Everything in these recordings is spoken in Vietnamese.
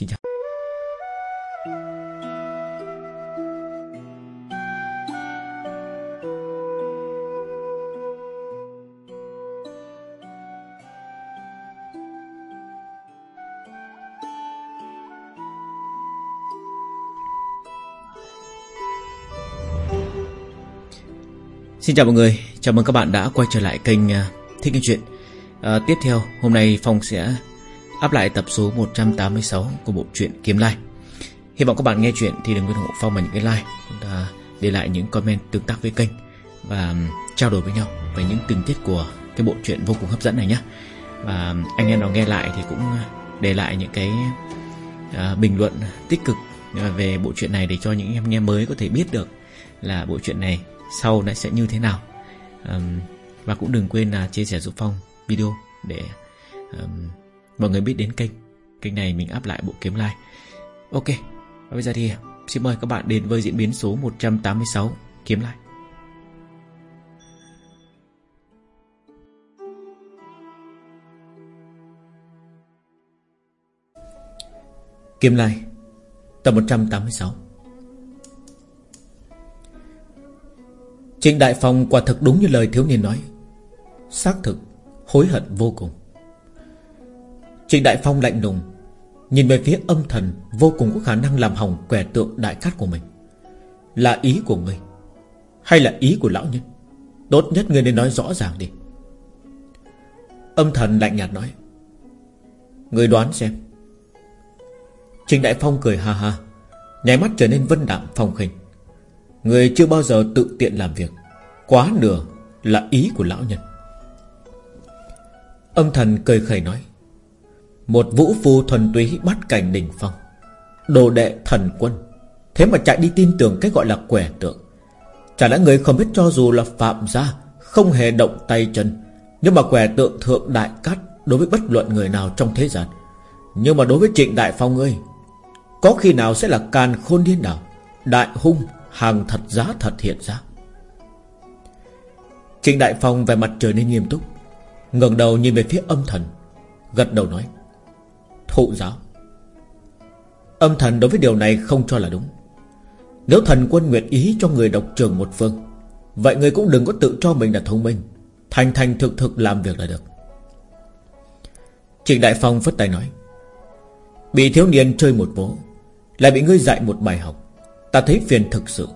Xin chào. Xin chào mọi người, chào mừng các bạn đã quay trở lại kênh à, Thích Nghe Chuyện. À, Tiếp theo, hôm nay Phong sẽ áp lại tập số 186 của bộ truyện Kiếm Lai. Hy vọng các bạn nghe chuyện thì đừng quên ủng hộ Phong bằng những cái like. Chúng ta để lại những comment tương tác với kênh Và um, trao đổi với nhau về những tình tiết của cái bộ truyện vô cùng hấp dẫn này nhé Và um, anh em nào nghe lại thì cũng uh, để lại những cái uh, bình luận tích cực à, về bộ truyện này để cho những em nghe mới có thể biết được là bộ truyện này sau nó sẽ như thế nào. Um, và cũng đừng quên là chia sẻ giúp phong video để um, mọi người biết đến kênh. Kênh này mình áp lại bộ kiếm like. Ok, và bây giờ thì xin mời các bạn đến với diễn biến số 186 kiếm lai. Kiếm Lai Tập 186 Trịnh Đại Phong quả thực đúng như lời thiếu niên nói. Xác thực, Hối hận vô cùng. Trịnh Đại Phong lạnh lùng, Nhìn về phía âm thần Vô cùng có khả năng làm hỏng quẻ tượng đại cát của mình. Là ý của ngươi, Hay là ý của lão nhân? Tốt nhất ngươi nên nói rõ ràng đi. Âm thần lạnh nhạt nói, Ngươi đoán xem. Trịnh Đại Phong cười ha ha, Nháy mắt trở nên vân đạm phong khinh. Người chưa bao giờ tự tiện làm việc, Quá nửa là ý của lão nhân. Âm thần cười khẩy nói một vũ phu thuần túy bắt cảnh đỉnh phong. Đồ đệ thần quân. Thế mà chạy đi tin tưởng cái gọi là quẻ tượng. Chả lẽ người không biết cho dù là phạm gia, Không hề động tay chân, Nhưng mà quẻ tượng thượng đại cát Đối với bất luận người nào trong thế gian. Nhưng mà đối với trịnh đại phong ngươi Có khi nào sẽ là càn khôn điên đảo Đại hung, Hàng thật giá thật hiện ra. Trịnh Đại Phong về mặt trở nên nghiêm túc, ngẩng đầu nhìn về phía âm thần, Gật đầu nói Thụ giáo. Âm thần đối với điều này không cho là đúng. Nếu thần quân nguyện ý cho người độc trường một phương, Vậy người cũng đừng có tự cho mình là thông minh, Thành thành thực thực làm việc là được. Trịnh Đại Phong phất tay nói, Bị thiếu niên chơi một vố, Lại bị ngươi dạy một bài học, Ta thấy phiền thực sự,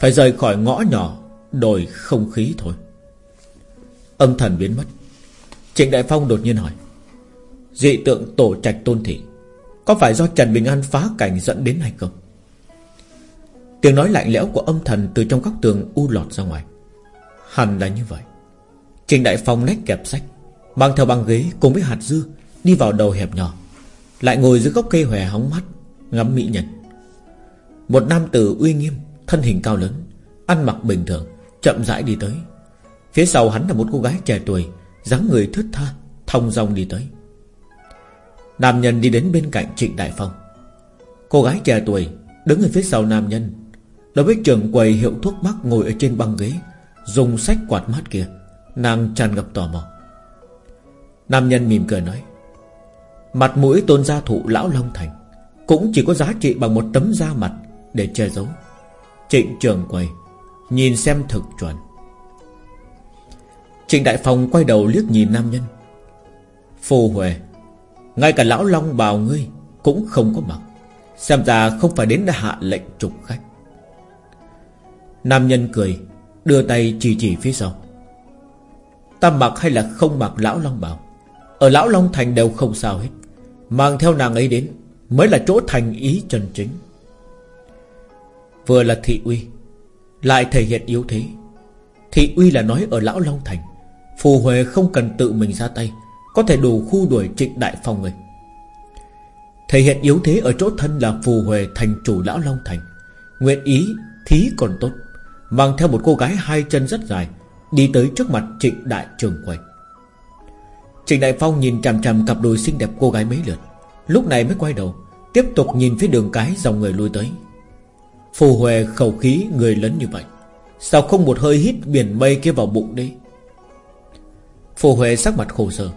Phải rời khỏi ngõ nhỏ, Đổi không khí thôi. Âm thần biến mất. Trịnh Đại Phong đột nhiên hỏi Dị tượng tổ trạch tôn thị. Có phải do Trần Bình An phá cảnh dẫn đến hay không? Tiếng nói lạnh lẽo của âm thần Từ trong góc tường u lọt ra ngoài. Hẳn là như vậy. Trình Đại Phong lách kẹp sách, Mang theo băng ghế cùng với hạt dưa, Đi vào đầu hẹp nhỏ, Lại ngồi dưới gốc cây hòe hóng mắt, Ngắm mỹ nhân. Một nam tử uy nghiêm, Thân hình cao lớn, Ăn mặc bình thường, Chậm rãi đi tới. Phía sau hắn là một cô gái trẻ tuổi, dáng người thướt tha Thông dong đi tới. Nam nhân đi đến bên cạnh Trịnh Đại Phong. Cô gái trẻ tuổi Đứng ở phía sau nam nhân. Đối với trường quầy hiệu thuốc bắc ngồi ở trên băng ghế, Dùng sách quạt mát kia, Nàng tràn ngập tò mò. Nam nhân mỉm cười nói, Mặt mũi tôn gia thụ lão Long Thành Cũng chỉ có giá trị bằng một tấm da mặt để che giấu. Trịnh trường Quầy Nhìn xem thực chuẩn. Trịnh Đại Phong quay đầu liếc nhìn nam nhân. Phù Huệ ngay cả lão Long bào ngươi Cũng không có mặc Xem ra không phải đến đã hạ lệnh trục khách. Nam nhân cười, Đưa tay chỉ chỉ phía sau. Ta mặc hay là không mặc lão Long bào Ở lão Long Thành đều không sao hết. Mang theo nàng ấy đến Mới là chỗ thành ý chân chính. Vừa là thị uy, Lại thể hiện yếu thế. Thị uy là nói ở Lão Long Thành, Phù Huệ không cần tự mình ra tay. Có thể đủ khu đuổi trịnh đại phong người. Thể hiện yếu thế ở chỗ thân là Phù Huệ thành chủ Lão Long Thành. Nguyện ý, thí còn tốt. Mang theo một cô gái hai chân rất dài, Đi tới trước mặt trịnh đại trường quầy. Trịnh Đại Phong nhìn chằm chằm cặp đùi xinh đẹp cô gái mấy lượt, Lúc này mới quay đầu, Tiếp tục nhìn phía đường cái dòng người lui tới. Phù Huệ khẩu khí người lớn như vậy, Sao không một hơi hít biển mây kia vào bụng đi? Phù Huệ sắc mặt khổ sở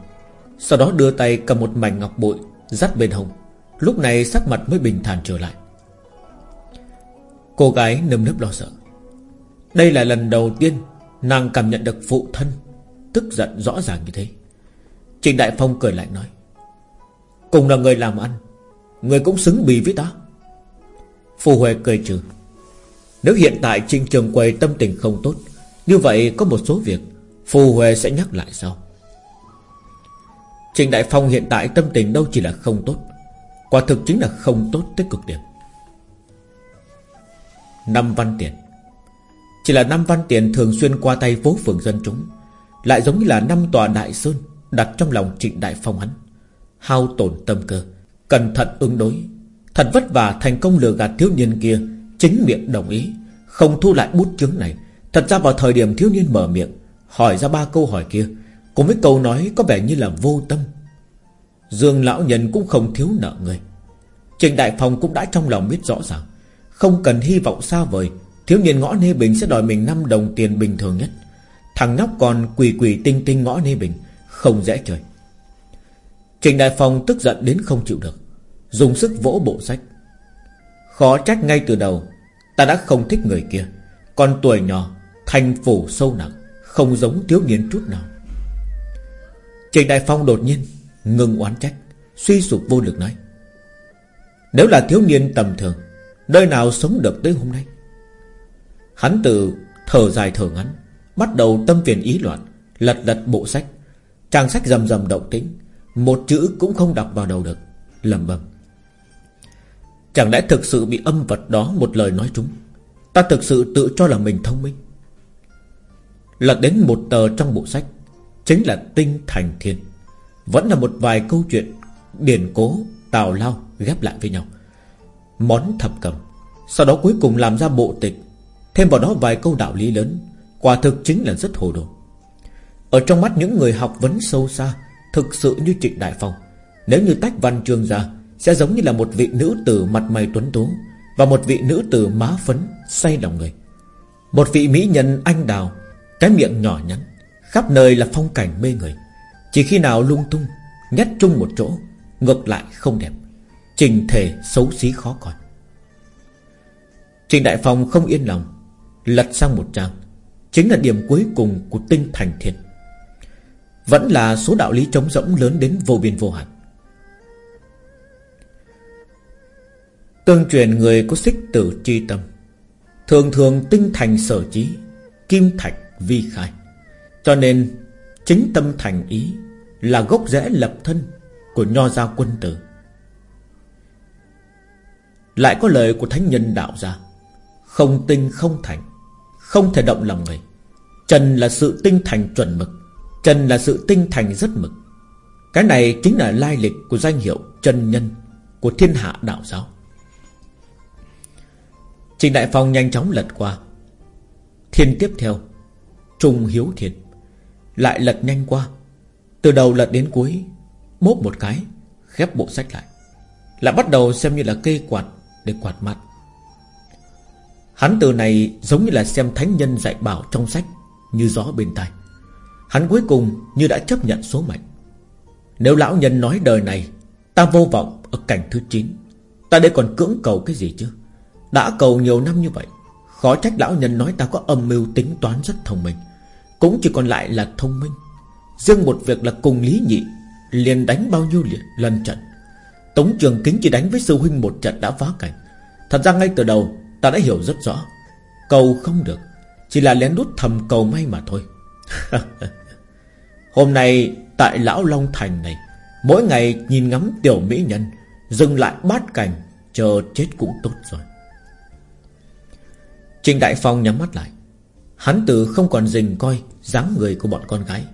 sau đó đưa tay cầm một mảnh ngọc bội, Dắt bên hông. Lúc này sắc mặt mới bình thản trở lại. Cô gái nâm nấp lo sợ. Đây là lần đầu tiên Nàng cảm nhận được phụ thân Tức giận rõ ràng như thế. Trịnh Đại Phong cười lại nói, Cùng là người làm ăn, Người cũng xứng bì với ta. Phù Huệ cười trừ, Nếu hiện tại Trịnh Trường Quầy tâm tình không tốt, Như vậy có một số việc Phù Huệ sẽ nhắc lại sau. Trịnh Đại Phong hiện tại tâm tình đâu chỉ là không tốt. Quả thực chính là không tốt tới cực điểm. Năm văn tiền. Chỉ là năm văn tiền thường xuyên qua tay phố phường dân chúng, Lại giống như là năm tòa đại sơn Đặt trong lòng trịnh đại phong hắn. Hao tổn tâm cơ, Cẩn thận ứng đối. Thật vất vả thành công lừa gạt thiếu niên kia, Chính miệng đồng ý, Không thu lại bút chứng này. Thật ra vào thời điểm thiếu niên mở miệng, Hỏi ra ba câu hỏi kia Cùng với câu nói có vẻ như là vô tâm. Dương lão nhân cũng không thiếu nợ người. Trình Đại Phong cũng đã trong lòng biết rõ ràng, Không cần hy vọng xa vời, Thiếu niên ngõ Nê Bình sẽ đòi mình 5 đồng tiền bình thường nhất. Thằng nhóc còn quỳ quỳ tinh tinh ngõ Nê Bình, Không dễ chơi. Trình Đại Phong tức giận đến không chịu được, Dùng sức vỗ bộ sách. Khó trách ngay từ đầu, Ta đã không thích người kia, Còn tuổi nhỏ, Thành phủ sâu nặng, Không giống thiếu niên chút nào trình Đại Phong đột nhiên Ngừng oán trách, Suy sụp vô lực nói, Nếu là thiếu niên tầm thường, Nơi nào sống được tới hôm nay? Hắn từ thở dài thở ngắn, Bắt đầu tâm phiền ý loạn, Lật lật bộ sách. Trang sách rầm rầm động tĩnh, Một chữ cũng không đọc vào đầu được lầm bầm Chẳng lẽ thực sự bị âm vật đó một lời nói trúng? Ta thực sự tự cho là mình thông minh. Lật đến một tờ trong bộ sách Chính là tinh thành thiên. Vẫn là một vài câu chuyện Điển cố, tào lao ghép lại với nhau. Món thập cầm Sau đó cuối cùng làm ra bộ tịch. Thêm vào đó vài câu đạo lý lớn Quả thực chính là rất hồ đồ. Ở trong mắt những người học vấn sâu xa Thực sự như Trịnh Đại Phong Nếu như tách văn chương ra Sẽ giống như là một vị nữ tử mặt mày tuấn tú Và một vị nữ tử má phấn Say lòng người. Một vị mỹ nhân anh đào Cái miệng nhỏ nhắn. Khắp nơi là phong cảnh mê người. Chỉ khi nào lung tung, Nhét chung một chỗ, Ngược lại không đẹp, Trình thể xấu xí khó coi. Trình Đại Phong không yên lòng, Lật sang một trang, Chính là điểm cuối cùng của tinh thành thiên. Vẫn là số đạo lý trống rỗng lớn đến vô biên vô hạn. Tương truyền người có xích tử chi tâm, Thường thường tinh thành sở trí, Kim thạch vi khai. Cho nên, Chính tâm thành ý Là gốc rễ lập thân Của nho gia quân tử. Lại có lời của thánh nhân đạo gia Không tinh không thành, Không thể động lòng người. Trần là sự tinh thành chuẩn mực, Trần là sự tinh thành rất mực. Cái này chính là lai lịch của danh hiệu Trần Nhân Của thiên hạ đạo giáo. Trình Đại Phong nhanh chóng lật qua. Thiên tiếp theo, Trung Hiếu Thiên lại lật nhanh qua. Từ đầu lật đến cuối, Bốp một cái, Khép bộ sách lại. Lại bắt đầu xem như là cây quạt Để quạt mặt. Hắn từ này giống như là xem thánh nhân dạy bảo trong sách Như gió bên tai. Hắn cuối cùng như đã chấp nhận số mệnh. Nếu lão nhân nói đời này, Ta vô vọng ở cảnh thứ 9 Ta đây còn cưỡng cầu cái gì chứ? Đã cầu nhiều năm như vậy, Khó trách lão nhân nói ta có âm mưu tính toán rất thông minh. Cũng chỉ còn lại là thông minh. Riêng một việc là cùng lý nhị, Liền đánh bao nhiêu liệt lần trận. Tống trường kính chỉ đánh với sư huynh một trận đã phá cảnh. Thật ra ngay từ đầu, Ta đã hiểu rất rõ. Cầu không được, Chỉ là lén đút thầm cầu may mà thôi. Hôm nay, Tại Lão Long Thành này, Mỗi ngày nhìn ngắm tiểu mỹ nhân, Dừng lại bát cảnh, Chờ chết cũng tốt rồi. Trình Đại Phong nhắm mắt lại. Hắn từ không còn dình coi dáng người của bọn con gái.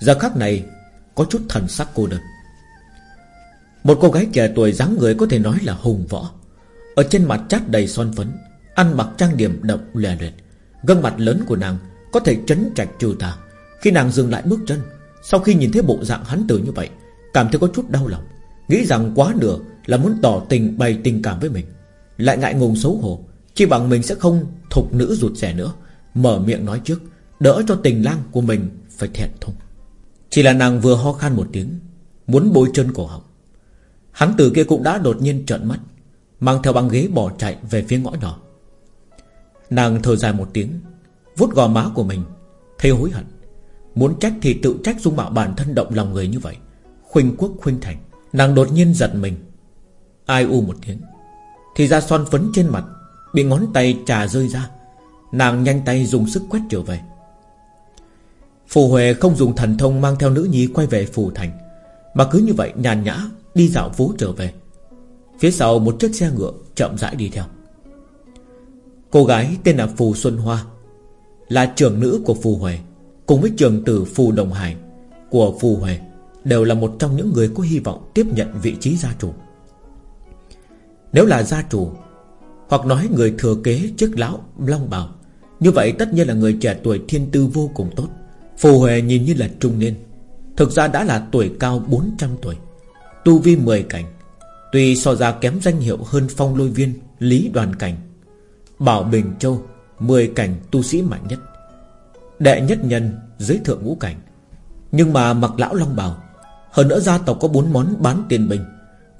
Giờ khắc này, Có chút thần sắc cô đơn. Một cô gái trẻ tuổi dáng người có thể nói là hùng võ. Ở trên mặt chát đầy son phấn, Ăn mặc trang điểm đậm lè lệt Gương mặt lớn của nàng Có thể chấn trạch trừ tà. Khi nàng dừng lại bước chân, Sau khi nhìn thấy bộ dạng hắn tử như vậy, Cảm thấy có chút đau lòng. Nghĩ rằng quá nửa là muốn tỏ tình bày tình cảm với mình. Lại ngại ngùng xấu hổ Chỉ bằng mình sẽ không thục nữ rụt rẻ nữa. Mở miệng nói trước, Đỡ cho tình lang của mình phải thẹn thùng. Chỉ là nàng vừa ho khan một tiếng, Muốn bôi chân cổ họng. Hắn từ kia cũng đã đột nhiên trợn mắt, Mang theo băng ghế bỏ chạy về phía ngõ nhỏ. Nàng thở dài một tiếng Vút gò má của mình, Thấy hối hận, Muốn trách thì tự trách dung mạo bản thân động lòng người như vậy. Khuynh quốc khuynh thành, Nàng đột nhiên giật mình. Ai u một tiếng, Thì ra son phấn trên mặt, Bị ngón tay trà rơi ra. Nàng nhanh tay dùng sức quét trở về. Phù Huệ không dùng thần thông Mang theo nữ nhi quay về Phù Thành, Mà cứ như vậy nhàn nhã Đi dạo phố trở về. Phía sau một chiếc xe ngựa chậm rãi đi theo. Cô gái tên là Phù Xuân Hoa, Là trưởng nữ của Phù Huệ, Cùng với trường tử Phù Đồng Hải Của Phù Huệ, Đều là một trong những người có hy vọng Tiếp nhận vị trí gia chủ. Nếu là gia chủ, Hoặc nói người thừa kế trước lão Long bảo như vậy tất nhiên là người trẻ tuổi thiên tư vô cùng tốt. Phù Huệ nhìn như là trung niên. Thực ra đã là tuổi cao 400 tuổi. Tu vi 10 cảnh. Tuy so ra kém danh hiệu hơn phong lôi viên, Lý đoàn cảnh. Bảo Bình Châu 10 cảnh tu sĩ mạnh nhất. Đệ nhất nhân, dưới thượng ngũ cảnh. Nhưng mà mặc lão long bào Hơn nữa gia tộc có bốn món bán tiền bình.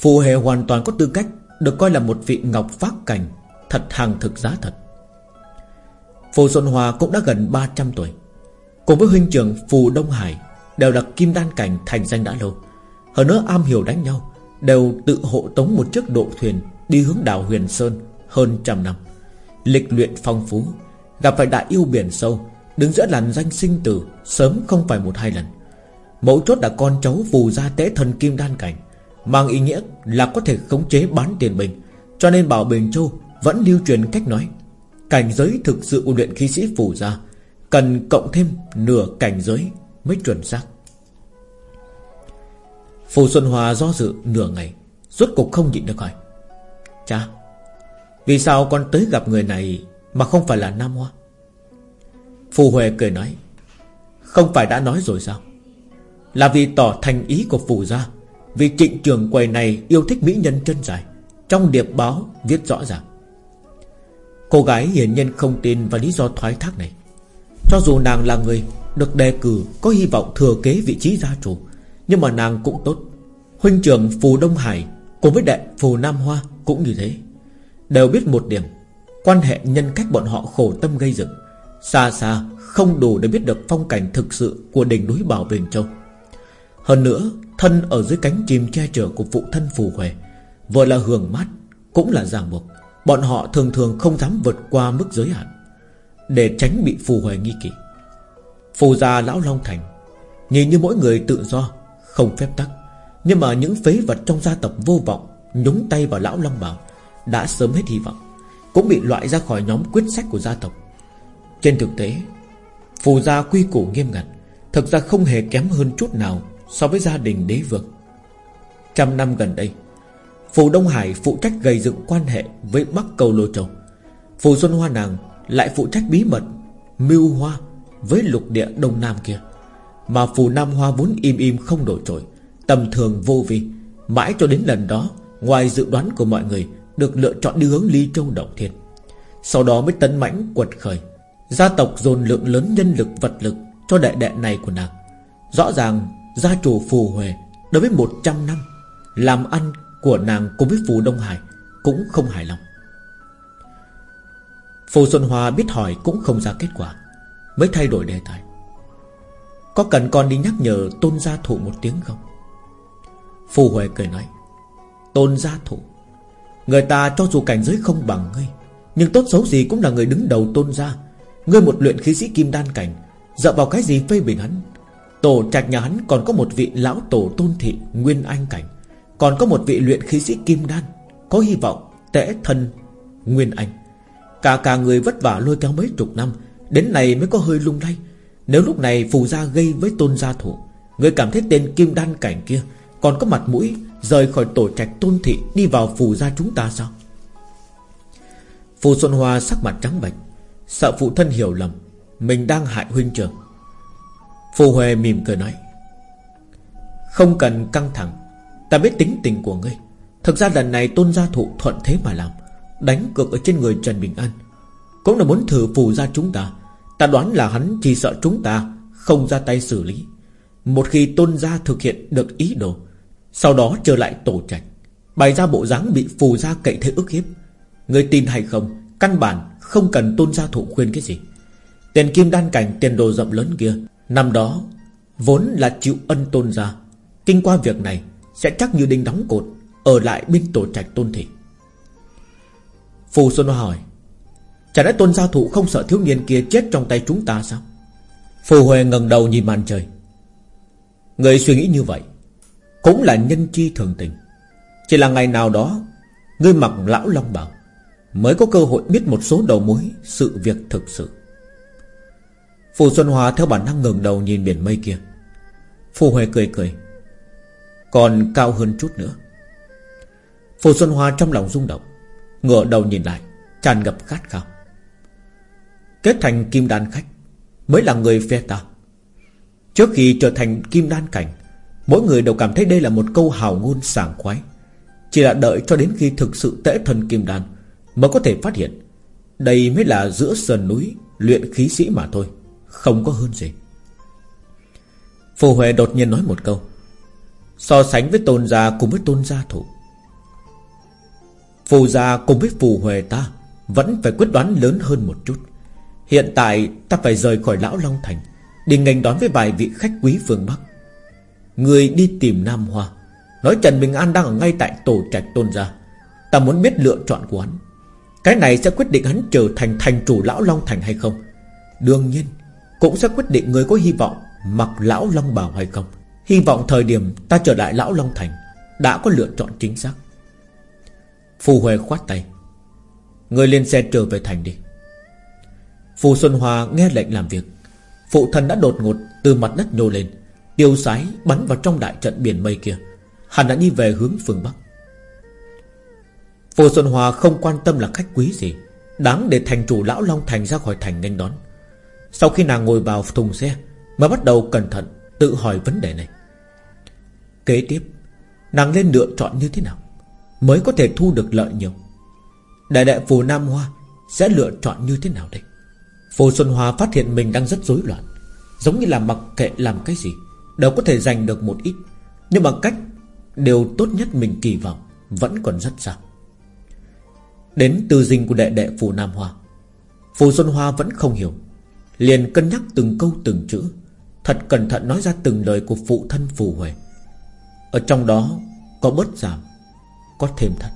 Phù hề hoàn toàn có tư cách Được coi là một vị ngọc phát cảnh, Thật hàng thực giá thật. Phù Xuân Hòa cũng đã gần 300 tuổi. Cùng với huynh trưởng Phù Đông Hải, Đều là kim đan cảnh thành danh đã lâu. Hơn nữa am hiểu đánh nhau, Đều tự hộ tống một chiếc độ thuyền Đi hướng đảo Huyền Sơn hơn trăm năm. Lịch luyện phong phú, Gặp phải đại yêu biển sâu, Đứng giữa làn danh sinh tử Sớm không phải một hai lần. Mẫu chốt là con cháu phù gia tế thần kim đan cảnh, Mang ý nghĩa là có thể khống chế bán tiền bình, Cho nên Bảo Bình Châu Vẫn lưu truyền cách nói Cảnh giới thực sự của luyện khí sĩ phù gia, Cần cộng thêm nửa cảnh giới Mới chuẩn xác. Phù Xuân Hòa do dự nửa ngày, Rốt cục không nhịn được hỏi, Cha, Vì sao con tới gặp người này Mà không phải là Nam Hoa? Phù Huệ cười nói, Không phải đã nói rồi sao? Là vì tỏ thành ý của Phù gia, Vì trịnh trường quầy này yêu thích mỹ nhân chân dài, Trong điệp báo viết rõ ràng. Cô gái hiển nhiên không tin vào lý do thoái thác này. Cho dù nàng là người Được đề cử có hy vọng thừa kế vị trí gia chủ, Nhưng mà nàng cũng tốt. Huynh trưởng Phù Đông Hải Cùng với đệ Phù Nam Hoa cũng như thế. Đều biết một điểm, Quan hệ nhân cách bọn họ khổ tâm gây dựng, Xa xa không đủ để biết được phong cảnh thực sự Của đỉnh núi Bảo Bình Châu. Hơn nữa, Thân ở dưới cánh chim che chở của phụ thân Phù Huệ, Vừa là hưởng mát, Cũng là ràng buộc. Bọn họ thường thường không dám vượt qua mức giới hạn, Để tránh bị Phù hoài nghi kỵ. Phù gia Lão Long Thành, Nhìn như mỗi người tự do, Không phép tắc. Nhưng mà những phế vật trong gia tộc vô vọng, Nhúng tay vào Lão Long Bảo, Đã sớm hết hy vọng, Cũng bị loại ra khỏi nhóm quyết sách của gia tộc. Trên thực tế, Phù gia quy củ nghiêm ngặt, Thực ra không hề kém hơn chút nào So với gia đình đế vực Trăm năm gần đây Phù Đông Hải phụ trách gây dựng quan hệ Với Bắc Cầu Lô Châu. Phù Xuân Hoa Nàng lại phụ trách bí mật Mưu Hoa với lục địa Đông Nam kia. Mà Phù Nam Hoa vốn im im không đổi trội, Tầm thường vô vi. Mãi cho đến lần đó, Ngoài dự đoán của mọi người, Được lựa chọn đi hướng Ly Châu Động Thiên. Sau đó mới tấn mãnh quật khởi, Gia tộc dồn lượng lớn nhân lực vật lực Cho đại đệ này của nàng. Rõ ràng, gia chủ Phù Huệ Đối với 100 năm, Làm ăn của nàng cùng với Phù Đông Hải Cũng không hài lòng. Phù Xuân hoa biết hỏi cũng không ra kết quả, Mới thay đổi đề tài. Có cần con đi nhắc nhở Tôn gia thụ một tiếng không? Phù Huệ cười nói, Tôn gia thụ, Người ta cho dù cảnh giới không bằng ngươi, Nhưng tốt xấu gì cũng là người đứng đầu tôn gia. Ngươi một luyện khí sĩ kim đan cảnh, Dựa vào cái gì phê bình hắn? Tổ trạch nhà hắn còn có một vị lão tổ tôn thị Nguyên anh cảnh. Còn có một vị luyện khí sĩ kim đan, Có hy vọng tễ thân Nguyên anh. Cả cả người vất vả lôi kéo mấy chục năm, Đến này mới có hơi lung lay. Nếu lúc này phù gia gây với tôn gia thủ, Người cảm thấy tên kim đan cảnh kia Còn có mặt mũi Rời khỏi tổ trạch tôn thị Đi vào phù gia chúng ta sao? Phù Xuân Hoa sắc mặt trắng bệch, Sợ phụ thân hiểu lầm, Mình đang hại huynh trưởng. Phù Huệ mỉm cười nói, Không cần căng thẳng Ta biết tính tình của ngươi. Thực ra lần này tôn gia thụ thuận thế mà làm, Đánh cược ở trên người Trần Bình An. Cũng là muốn thử phù ra chúng ta. Ta đoán là hắn chỉ sợ chúng ta Không ra tay xử lý. Một khi tôn gia thực hiện được ý đồ, Sau đó trở lại tổ trạch, Bày ra bộ dáng bị phù gia cậy thế ức hiếp. Người tin hay không, Căn bản không cần tôn gia thụ khuyên cái gì. Tiền kim đan cảnh, tiền đồ rộng lớn kia, Năm đó Vốn là chịu ân tôn gia. Kinh qua việc này sẽ chắc như đinh đóng cột, Ở lại bên tổ trạch tôn thị Phù Xuân Hoa hỏi, Chả lẽ tôn gia thụ không sợ thiếu niên kia chết trong tay chúng ta sao? Phù Huệ ngẩng đầu nhìn màn trời. Người suy nghĩ như vậy, Cũng là nhân chi thường tình. Chỉ là ngày nào đó, Ngươi mặc lão long bảo Mới có cơ hội biết một số đầu mối Sự việc thực sự. Phù Xuân Hòa theo bản năng ngẩng đầu nhìn biển mây kia. Phù Huệ cười cười còn cao hơn chút nữa. Phù Xuân Hoa trong lòng rung động, Ngửa đầu nhìn lại, Tràn ngập khát khao. Kết thành kim đan khách Mới là người phe ta. Trước khi trở thành kim đan cảnh, Mỗi người đều cảm thấy đây là một câu hào ngôn sảng khoái. Chỉ là đợi cho đến khi thực sự tễ thần kim đan Mới có thể phát hiện. Đây mới là giữa sườn núi Luyện khí sĩ mà thôi, Không có hơn gì. Phù Huệ đột nhiên nói một câu. So sánh với tôn gia cùng với tôn gia thủ. Phù gia cùng với phù Huệ ta Vẫn phải quyết đoán lớn hơn một chút. Hiện tại ta phải rời khỏi Lão Long Thành, Đi ngành đón với vài vị khách quý phương Bắc. Người đi tìm Nam Hoa, Nói Trần Bình An đang ở ngay tại tổ trạch tôn gia. Ta muốn biết lựa chọn của hắn. Cái này sẽ quyết định hắn trở thành thành chủ Lão Long Thành hay không? Đương nhiên, Cũng sẽ quyết định người có hy vọng Mặc Lão Long Bảo hay không. Hy vọng thời điểm ta trở lại Lão Long Thành Đã có lựa chọn chính xác. Phù Huệ khoát tay. Người lên xe trở về thành đi. Phù Xuân Hòa nghe lệnh làm việc. Phụ thân đã đột ngột từ mặt đất nhô lên, Tiêu sái bắn vào trong đại trận biển mây kia. Hắn đã đi về hướng phương Bắc. Phù Xuân Hòa không quan tâm là khách quý gì, Đáng để thành chủ Lão Long Thành ra khỏi thành nghênh đón. Sau khi nàng ngồi vào thùng xe, Mới bắt đầu cẩn thận Tự hỏi vấn đề này. Kế tiếp, Nàng lên lựa chọn như thế nào Mới có thể thu được lợi nhiều? Đại đại phù Nam Hoa Sẽ lựa chọn như thế nào đây? Phù Xuân Hoa phát hiện mình đang rất rối loạn, Giống như là mặc kệ làm cái gì, Đều có thể giành được một ít, Nhưng bằng cách Điều tốt nhất mình kỳ vọng Vẫn còn rất xa. Đến từ dinh của đệ đệ Phù Nam Hoa, Phù Xuân Hoa vẫn không hiểu, Liền cân nhắc từng câu từng chữ Thật cẩn thận nói ra từng lời của phụ thân Phù Huệ. Ở trong đó Có bớt giảm, Có thêm thật.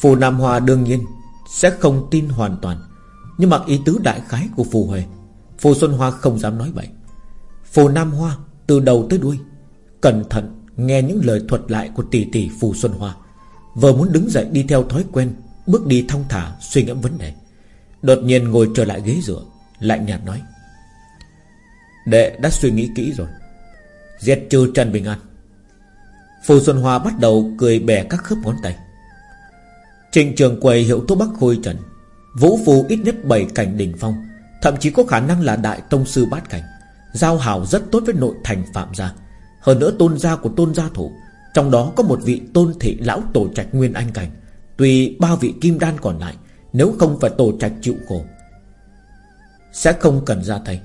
Phù Nam Hoa đương nhiên Sẽ không tin hoàn toàn, Nhưng mà ý tứ đại khái của Phù Huệ, Phù Xuân Hoa không dám nói vậy Phù Nam Hoa từ đầu tới đuôi, Cẩn thận nghe những lời thuật lại của tỷ tỷ Phù Xuân Hoa, Vừa muốn đứng dậy đi theo thói quen, Bước đi thong thả suy ngẫm vấn đề. Đột nhiên ngồi trở lại ghế dựa, Lạnh nhạt nói Đệ đã suy nghĩ kỹ rồi. Giết trừ Trần Bình An. Phù Xuân Hoa bắt đầu cười bẻ các khớp ngón tay. Trịnh trường quầy hiệu thuốc bắc khôi trần, Vũ phù ít nhất 7 cảnh đỉnh phong, Thậm chí có khả năng là đại tông sư bát cảnh, Giao hảo rất tốt với nội thành phạm gia. Hơn nữa tôn gia của tôn gia thủ, Trong đó có một vị tôn thị lão tổ trạch nguyên anh cảnh Tùy ba vị kim đan còn lại, Nếu không phải tổ trạch chịu khổ, Sẽ không cần ra tay.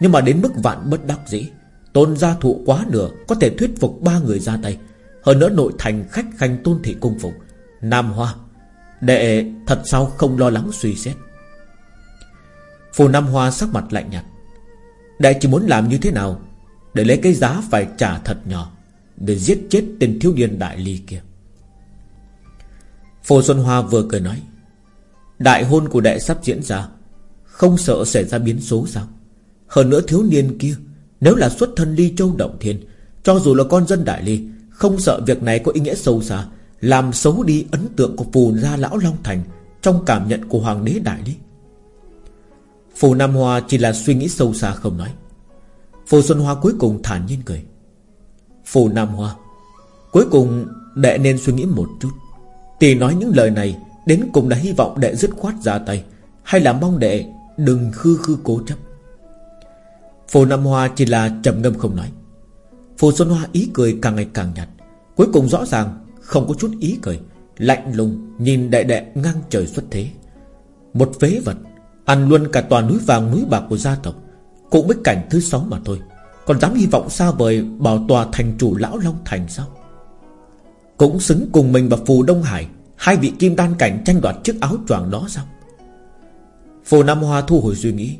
Nhưng mà đến mức vạn bất đắc dĩ, Tôn gia thụ quá nửa, Có thể thuyết phục ba người ra tay. Hơn nữa nội thành khách khanh tôn thị cung phục Nam Hoa, Đệ thật sao không lo lắng suy xét? Phù Nam Hoa sắc mặt lạnh nhạt. Đệ chỉ muốn làm như thế nào Để lấy cái giá phải trả thật nhỏ Để giết chết tên thiếu niên đại ly kia? Phù Xuân Hoa vừa cười nói, Đại hôn của đệ sắp diễn ra, Không sợ xảy ra biến số sao? Hơn nữa thiếu niên kia, Nếu là xuất thân ly châu động thiên, Cho dù là con dân đại ly, Không sợ việc này có ý nghĩa sâu xa, Làm xấu đi ấn tượng của phù gia lão Long Thành Trong cảm nhận của hoàng đế đại ly. Phù Nam Hoa chỉ là suy nghĩ sâu xa không nói. Phù Xuân Hoa cuối cùng thản nhiên cười. Phù Nam Hoa, Cuối cùng đệ nên suy nghĩ một chút. Tỷ nói những lời này, Đến cùng đã hy vọng đệ dứt khoát ra tay, Hay là mong đệ đừng khư khư cố chấp. Phù Nam Hoa chỉ là trầm ngâm không nói. Phù Xuân Hoa ý cười càng ngày càng nhạt, Cuối cùng rõ ràng Không có chút ý cười, Lạnh lùng nhìn đệ đệ ngang trời xuất thế. Một phế vật, Ăn luôn cả toàn núi vàng núi bạc của gia tộc, Cũng mới cảnh thứ sáu mà thôi, Còn dám hy vọng sao vời Bảo tòa thành chủ lão Long Thành sao? Cũng xứng cùng mình và Phù Đông Hải, Hai vị kim đan cảnh tranh đoạt chiếc áo choàng đó sao? Phù Nam Hoa thu hồi suy nghĩ,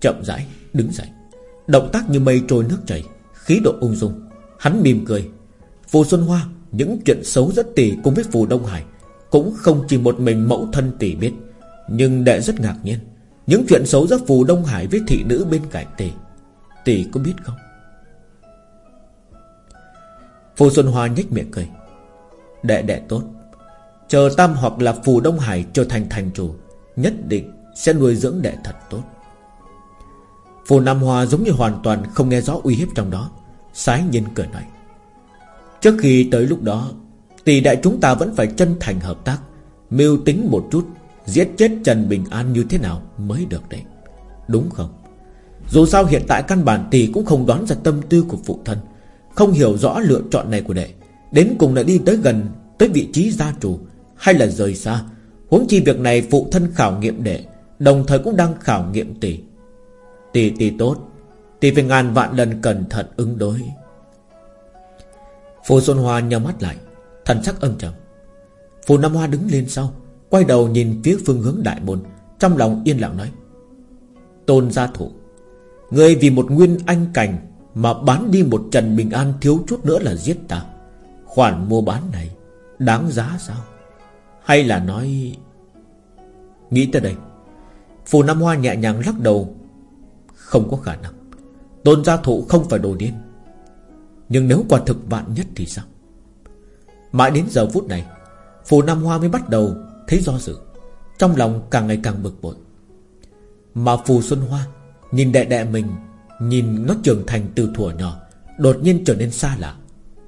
Chậm rãi đứng dậy. Động tác như mây trôi nước chảy, Khí độ ung dung. Hắn mỉm cười. Phù Xuân Hoa, Những chuyện xấu rất tỷ cùng với Phù Đông Hải, Cũng không chỉ một mình mẫu thân tỷ biết. Nhưng đệ rất ngạc nhiên, Những chuyện xấu giữa Phù Đông Hải với thị nữ bên cạnh tỷ Tỷ có biết không? Phù Xuân Hoa nhếch miệng cười. Đệ đệ tốt. Chờ Tam hoặc là Phù Đông Hải trở thành thành chủ, Nhất định sẽ nuôi dưỡng đệ thật tốt. Phù Nam Hoa giống như hoàn toàn không nghe rõ uy hiếp trong đó. Sái nhiên cười nói, Trước khi tới lúc đó, Tỷ đại chúng ta vẫn phải chân thành hợp tác, Mưu tính một chút, Giết chết Trần Bình An như thế nào mới được đấy Đúng không? Dù sao hiện tại căn bản tỷ cũng không đoán ra tâm tư của phụ thân, Không hiểu rõ lựa chọn này của đệ. Đến cùng là đi tới gần, Tới vị trí gia chủ, Hay là rời xa, Huống chi việc này phụ thân khảo nghiệm đệ, Đồng thời cũng đang khảo nghiệm tỷ. Tỷ tỷ tốt Tỷ phải ngàn vạn lần cẩn thận ứng đối. Phù Xuân Hoa nhắm mắt lại, Thần sắc âm trầm. Phù Nam Hoa đứng lên sau, Quay đầu nhìn phía phương hướng đại môn, Trong lòng yên lặng nói, Tôn gia thủ Người vì một nguyên anh cảnh Mà bán đi một Trần Bình An thiếu chút nữa là giết ta. Khoản mua bán này Đáng giá sao? Hay là nói Nghĩ tới đây, Phù Nam Hoa nhẹ nhàng lắc đầu không có khả năng. Tôn gia thụ không phải đồ điên. Nhưng nếu quả thực vạn nhất thì sao? Mãi đến giờ phút này, Phù Nam Hoa mới bắt đầu Thấy do dự. Trong lòng càng ngày càng bực bội. Mà Phù Xuân Hoa Nhìn đệ đệ mình, Nhìn nó trưởng thành từ thuở nhỏ, Đột nhiên trở nên xa lạ.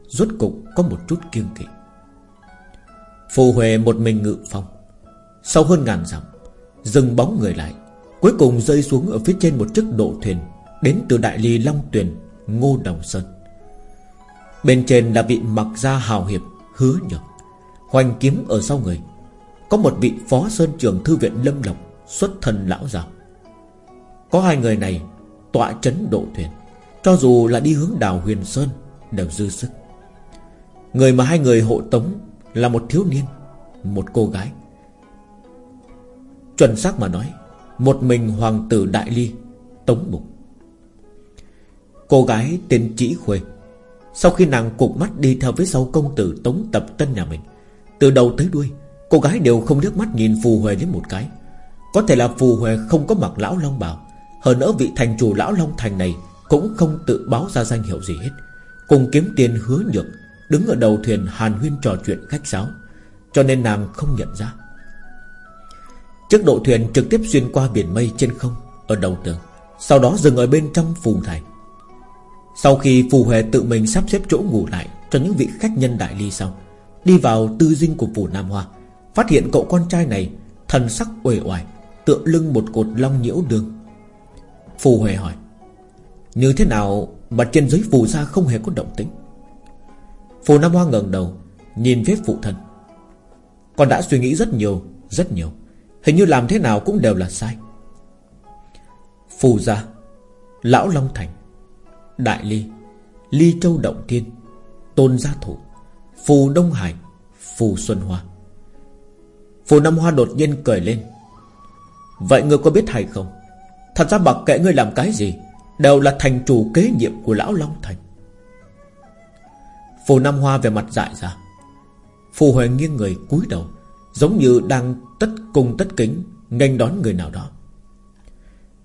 Rốt cục có một chút kiêng kỵ. Phù Huệ một mình ngự phong. Sau hơn ngàn dặm, Dừng bóng người lại. Cuối cùng rơi xuống ở phía trên một chiếc độ thuyền, Đến từ đại ly Long Tuyền, Ngô Đồng Sơn. Bên trên là vị mặc gia hào hiệp, Hứa nhược. Hoành kiếm ở sau người, Có một vị phó sơn trường thư viện Lâm Lộc Xuất thân lão già. Có hai người này Tọa chấn độ thuyền, Cho dù là đi hướng đảo Huyền Sơn Đều dư sức. Người mà hai người hộ tống Là một thiếu niên, Một cô gái. Chuẩn xác mà nói một mình hoàng tử Đại Ly, Tống Mục Cô gái tên Chỉ Khuê, Sau khi nàng cục mắt đi theo phía sau công tử Tống Tập Tân nhà mình, Từ đầu tới đuôi, Cô gái đều không liếc mắt nhìn Phù Huệ đến một cái. Có thể là Phù Huệ không có mặc lão Long Bảo Hơn nữa vị thành chủ lão Long Thành này Cũng không tự báo ra danh hiệu gì hết. Cùng kiếm tiền hứa nhược Đứng ở đầu thuyền hàn huyên trò chuyện khách sáo, Cho nên nàng không nhận ra. Chiếc độ thuyền trực tiếp xuyên qua biển mây trên không, Ở đầu tường, Sau đó dừng ở bên trong phù thành. Sau khi phù huệ tự mình sắp xếp chỗ ngủ lại Cho những vị khách nhân đại ly sau Đi vào tư dinh của phủ Nam Hoa, Phát hiện cậu con trai này Thần sắc uể oải, Tựa lưng một cột long nhiễu đường. Phù huệ hỏi, Như thế nào mà trên giới phù gia không hề có động tĩnh? Phù Nam Hoa ngẩng đầu, Nhìn phía phụ thân, Con đã suy nghĩ rất nhiều Rất nhiều. Hình như làm thế nào cũng đều là sai. Phù gia, Lão Long Thành, Đại Ly Ly Châu Động Thiên, Tôn Gia Thủ Phù Đông Hải, Phù Xuân Hoa. Phù năm Hoa đột nhiên cười lên. Vậy ngươi có biết hay không? Thật ra mặc kệ ngươi làm cái gì, Đều là thành chủ kế nhiệm của Lão Long Thành. Phù năm Hoa về mặt dại ra Phù Huệ nghiêng người cúi đầu Giống như đang tất cung tất kính, nghênh đón người nào đó.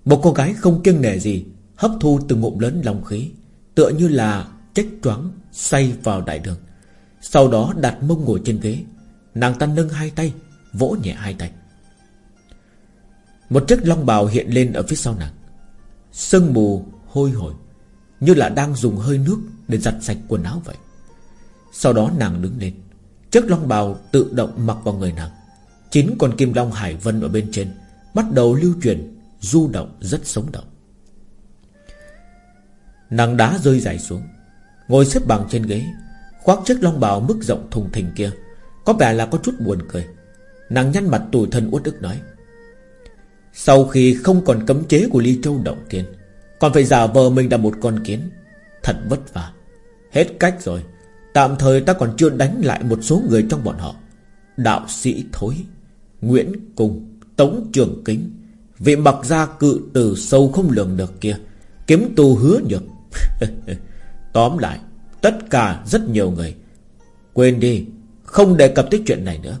Một cô gái không kiêng nể gì, Hấp thu từ ngụm lớn lòng khí, Tựa như là chết choáng Say vào đại đường. Sau đó đặt mông ngồi trên ghế, Nàng ta nâng hai tay, Vỗ nhẹ hai tay. Một chiếc long bào hiện lên ở phía sau nàng. Sương mù hôi hổi, Như là đang dùng hơi nước Để giặt sạch quần áo vậy. Sau đó nàng đứng lên. Chiếc long bào tự động mặc vào người nàng, Chín con kim long hải vân ở bên trên Bắt đầu lưu truyền, Du động, rất sống động. Nàng đá rơi dài xuống, Ngồi xếp bằng trên ghế, Khoác chiếc long bào mức rộng thùng thình kia, Có vẻ là có chút buồn cười. Nàng nhăn mặt tủi thân uất ức nói, Sau khi không còn cấm chế của Ly Châu Động Thiên, Còn phải giả vờ mình là một con kiến, Thật vất vả. Hết cách rồi Tạm thời ta còn chưa đánh lại một số người trong bọn họ. Đạo sĩ Thối, Nguyễn Cùng, Tống Trường Kính, Vị mặc ra cự từ sâu không lường được kia, Kiếm tu hứa nhược. Tóm lại, Tất cả rất nhiều người. Quên đi, Không đề cập tới chuyện này nữa.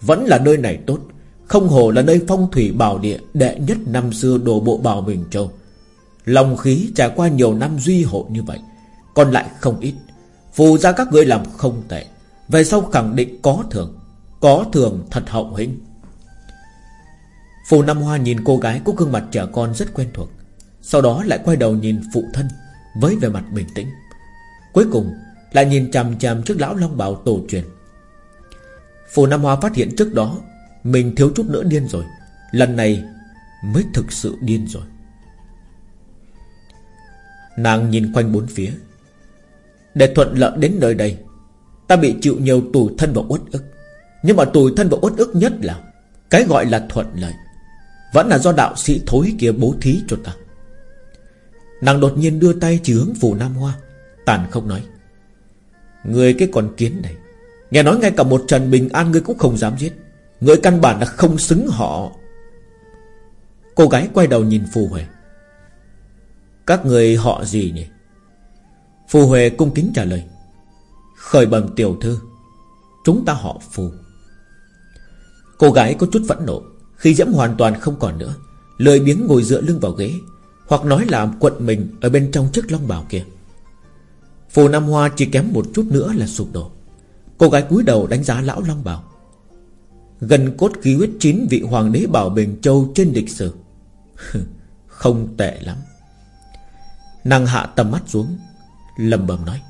Vẫn là nơi này tốt, Không hồ là nơi phong thủy bảo địa Đệ nhất năm xưa đổ bộ bảo Bình Châu. Lòng khí trải qua nhiều năm duy hộ như vậy, Còn lại không ít. Phù ra các ngươi làm không tệ. Về sau khẳng định có thường Có thường thật hậu hĩnh. Phù Nam Hoa nhìn cô gái có gương mặt trẻ con rất quen thuộc, Sau đó lại quay đầu nhìn phụ thân Với vẻ mặt bình tĩnh. Cuối cùng lại nhìn chằm chằm trước lão Long Bảo tổ truyền. Phù Nam Hoa phát hiện trước đó Mình thiếu chút nữa điên rồi, Lần này mới thực sự điên rồi. Nàng nhìn quanh bốn phía để thuận lợi đến nơi đây, Ta bị chịu nhiều tủi thân và uất ức. Nhưng mà tủi thân và uất ức nhất là, Cái gọi là thuận lợi, Vẫn là do đạo sĩ thối kia bố thí cho ta. Nàng đột nhiên đưa tay chỉ hướng phù Nam Hoa, Tàn không nói Người cái con kiến này, Nghe nói ngay cả một Trần Bình An ngươi cũng không dám giết. Người căn bản là không xứng họ. Cô gái quay đầu nhìn Phù Huệ, Các người họ gì nhỉ? Phù Huệ cung kính trả lời, Khởi bẩm tiểu thư, Chúng ta họ Phù. Cô gái có chút phẫn nộ, Khi dẫm hoàn toàn không còn nữa, Lười biếng ngồi dựa lưng vào ghế, Hoặc nói là quận mình Ở bên trong chiếc long bào kia. Phù Nam Hoa chỉ kém một chút nữa là sụp đổ. Cô gái cúi đầu đánh giá lão Long bào. Gần cốt ký huyết chín vị hoàng đế bảo Bình Châu trên lịch sử. Không tệ lắm. Nàng hạ tầm mắt xuống lầm bầm nói.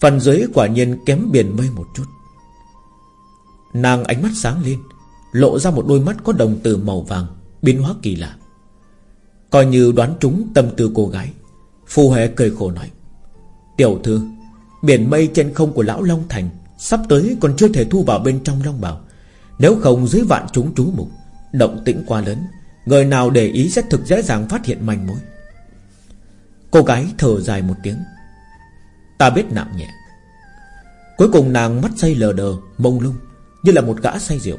Phần dưới quả nhiên kém biển mây một chút. Nàng ánh mắt sáng lên, Lộ ra một đôi mắt có đồng từ màu vàng, Biến hóa kỳ lạ. Coi như đoán trúng tâm tư cô gái phù hệ cười khổ nói. Tiểu thư, Biển mây trên không của lão Long Thành Sắp tới còn chưa thể thu vào bên trong Long Bảo. Nếu không dưới vạn chúng chú mục, Động tĩnh quá lớn, Người nào để ý sẽ thực dễ dàng phát hiện manh mối. Cô gái thở dài một tiếng. Ta biết nặng nhẹ. Cuối cùng nàng mắt say lờ đờ, Mông lung, Như là một gã say rượu.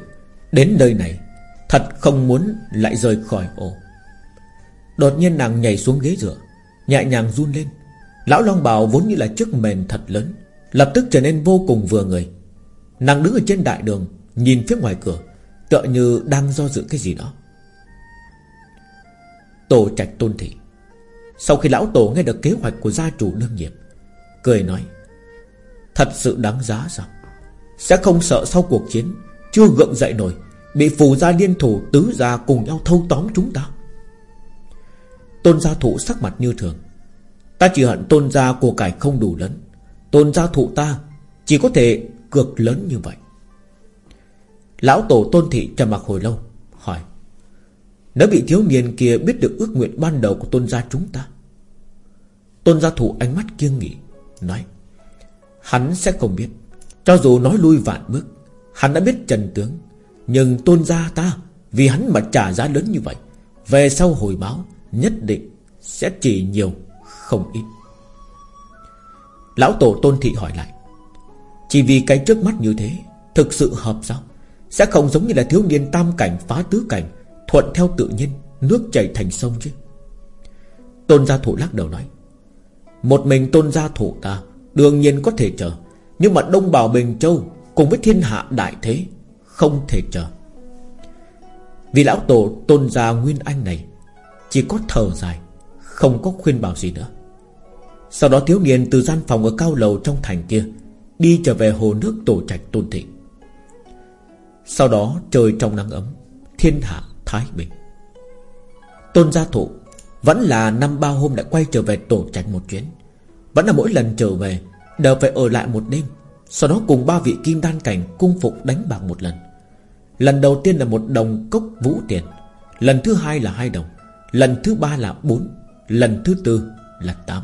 Đến nơi này, Thật không muốn lại rời khỏi ổ. Đột nhiên nàng nhảy xuống ghế dựa, Nhẹ nhàng run lên. Lão Long Bào vốn như là chiếc mền thật lớn, Lập tức trở nên vô cùng vừa người. Nàng đứng ở trên đại đường, Nhìn phía ngoài cửa, Tựa như đang do dự cái gì đó. Tổ trạch tôn thị. Sau khi lão tổ nghe được kế hoạch của gia chủ đương nghiệp Cười nói, Thật sự đáng giá sao Sẽ không sợ sau cuộc chiến Chưa gượng dậy nổi, Bị phù gia liên thủ tứ gia cùng nhau thâu tóm chúng ta. Tôn gia thủ sắc mặt như thường. Ta chỉ hận tôn gia của cải không đủ lớn. Tôn gia thụ ta Chỉ có thể cực lớn như vậy. Lão tổ tôn thị trầm mặc hồi lâu. Nếu bị thiếu niên kia biết được ước nguyện ban đầu của tôn gia chúng ta, Tôn gia thủ ánh mắt kiêng nghị, Nói, Hắn sẽ không biết. Cho dù nói lui vạn bước, Hắn đã biết trần tướng, Nhưng tôn gia ta, Vì hắn mà trả giá lớn như vậy, Về sau hồi báo Nhất định sẽ chỉ nhiều, không ít. Lão tổ tôn thị hỏi lại, Chỉ vì cái trước mắt như thế, Thực sự hợp sao? Sẽ không giống như là thiếu niên tam cảnh, phá tứ cảnh Thuận theo tự nhiên, Nước chảy thành sông chứ. Tôn gia thủ lắc đầu nói, Một mình tôn gia thủ ta, Đương nhiên có thể chờ. Nhưng mà Đông Bảo Bình Châu Cùng với thiên hạ đại thế, Không thể chờ. Vì lão tổ tôn gia Nguyên Anh này Chỉ có thở dài, Không có khuyên bảo gì nữa. Sau đó thiếu niên từ gian phòng ở cao lầu trong thành kia Đi trở về hồ nước tổ trạch tôn thị. Sau đó trời trong nắng ấm, Thiên hạ thái bình. Tôn gia thụ Vẫn là năm ba hôm lại quay trở về tổ trạch một chuyến. Vẫn là mỗi lần trở về, Đều phải ở lại một đêm, Sau đó cùng ba vị kim đan cảnh Cung phục đánh bạc một lần. Lần đầu tiên là một đồng cốc vũ tiền, Lần thứ hai là hai đồng, Lần thứ ba là bốn, Lần thứ tư là tám.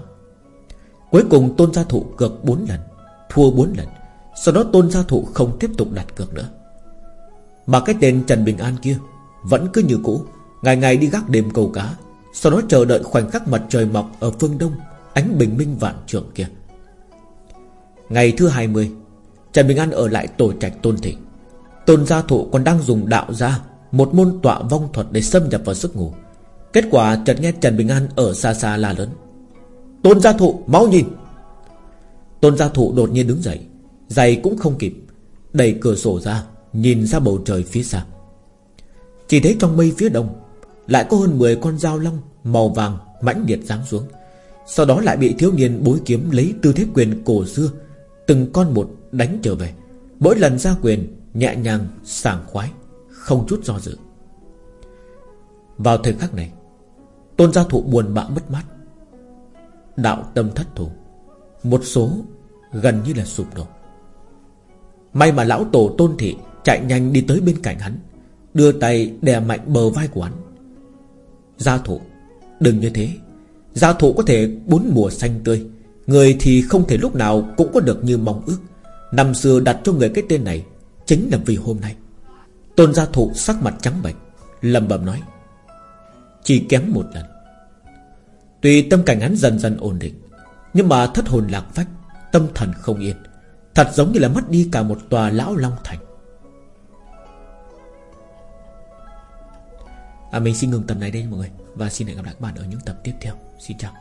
Cuối cùng tôn gia thụ cược bốn lần, Thua bốn lần, Sau đó tôn gia thụ không tiếp tục đặt cược nữa. Mà cái tên Trần Bình An kia vẫn cứ như cũ. Ngày ngày đi gác đêm câu cá, Sau đó chờ đợi khoảnh khắc mặt trời mọc ở phương đông, Ánh bình minh vạn trường kia. Ngày thứ 20 Trần Bình An ở lại tổ trạch tôn thị Tôn gia thụ còn đang dùng đạo gia Một môn tọa vong thuật để xâm nhập vào giấc ngủ. Kết quả chợt nghe Trần Bình An ở xa xa la lớn. Tôn gia thụ, mau nhìn! Tôn gia thụ đột nhiên đứng dậy, Giày cũng không kịp, Đẩy cửa sổ ra, Nhìn ra bầu trời phía xa. Chỉ thấy trong mây phía đông, Lại có hơn 10 con dao long Màu vàng mãnh liệt giáng xuống. Sau đó lại bị thiếu niên bối kiếm Lấy tư thế quyền cổ xưa, Từng con một đánh trở về. Mỗi lần ra quyền, nhẹ nhàng, sảng khoái, Không chút do dự. Vào thời khắc này, Tôn gia thụ buồn bã mất mát. Đạo tâm thất thủ, Một số gần như là sụp đổ. May mà lão tổ tôn thị Chạy nhanh đi tới bên cạnh hắn Đưa tay đè mạnh bờ vai của hắn. Gia thụ, Đừng như thế. Gia thụ có thể bốn mùa xanh tươi, Người thì không thể lúc nào cũng có được như mong ước. Năm xưa đặt cho người cái tên này Chính là vì hôm nay. Tôn gia thụ sắc mặt trắng bệch lầm bầm nói, Chỉ kém một lần. Tuy tâm cảnh hắn dần dần ổn định, Nhưng mà thất hồn lạc phách, Tâm thần không yên. Thật giống như là mất đi cả một tòa lão long thành. À mình xin ngừng tập này đây mọi người. Và xin hẹn gặp lại các bạn ở những tập tiếp theo. Xin chào.